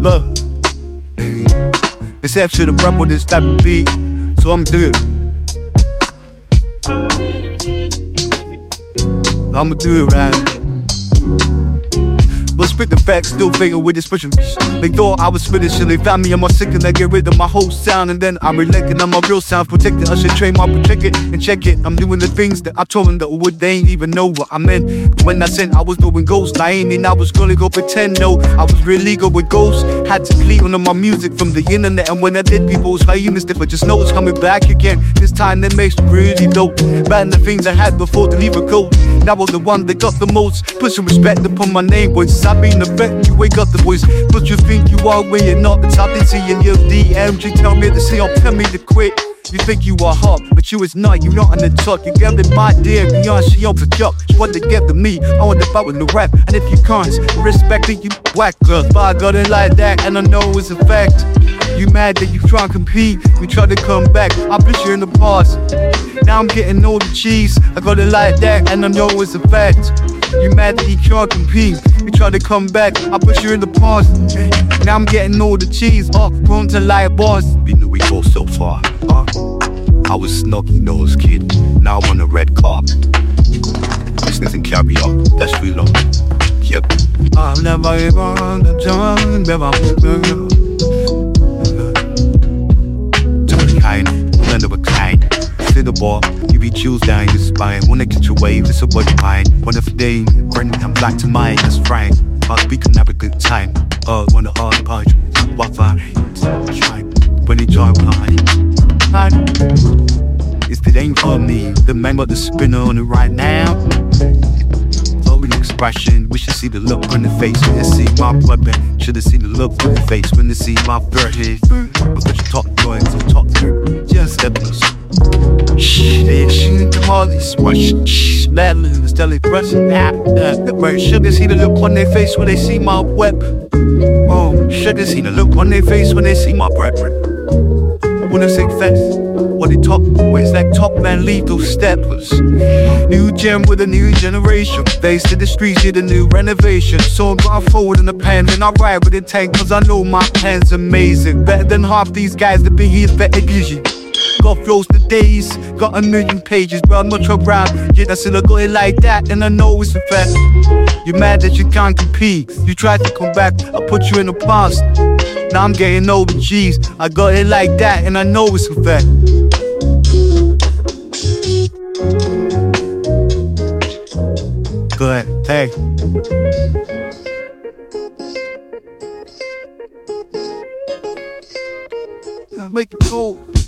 Look, it's after the with this type of beat, so I'm do it. I'ma do it right. But spit the facts, still faking with expression. They thought I was shit, they found me in my second, They get rid of my whole sound, and then I'm relenting on my real sound, protected. I should train my protect it and check it. I'm doing the things that I told them that would they ain't even know what I meant. When I said I was doing ghosts, I ain't and I was gonna go pretend. No, I was really good with ghosts. Had to clean on my music from the internet, and when I did, people was famous, but just know it's coming back again. This time that makes me really dope. Than the things I had before to leave a coat. Now I'm the one that got the most. Put some respect upon my name, boys. I mean the bet you wake up the voice. But you think you are you're not. The top they see your. You tell me to say or oh, tell me to quit. You think you are hot, but you is not. You not on the talk. You get in my dear. On she on the job. What they get to me. I want to fight with the rap. And if you can't respect it, you whack girl. But I got it like that, and I know it's a fact. You mad that you try to compete, you try to come back. I put you in the past. Now I'm getting all the cheese. I got it like that, and I know it's a fact. You mad that you can't compete, you try to come back. I put you in the past. Now I'm getting all the cheese. Off, uh, grown to like boss. We knew we go so far. Uh, I was snuggy nose kid. Now I'm on the red carpet. Business and carry on. That's real. Yep. I've never even the time, never. Sit the ball, you be chills down your spine. Wanna get your wave, it's a body mine. One of the day, burning, I'm black to mine, that's fine. I'll be can have a good time. Uh, wanna hard punch, Wi Fi, when join behind. It's the aim for me, the man got the spinner on it right now expression. We should see the look on the face when they see my blood weapon. Should have seen the look on the face when they see my you talk joints through. Step Shh, they shoot them all these rush. Shh, battling, still expressing that. Right, uh, should have see the look on their face when they see my weapon. Oh, have seen the look on their face when they see my brethren. When I say fast what they talk Ways like top man lethal steppers. New gem with a new generation. Face to the streets, need a new renovation. So I'm going forward in the pen, and I ride with the tank, cause I know my pen's amazing. Better than half these guys that be here for vision. Got flows to days, got a million pages, but I'm not your around. Yeah, I still got it like that, and I know it's a fact. You're mad that you can't compete. You tried to come back, I put you in the past. Now I'm getting over G's. I got it like that, and I know it's a fact. Good, hey. Make it cool.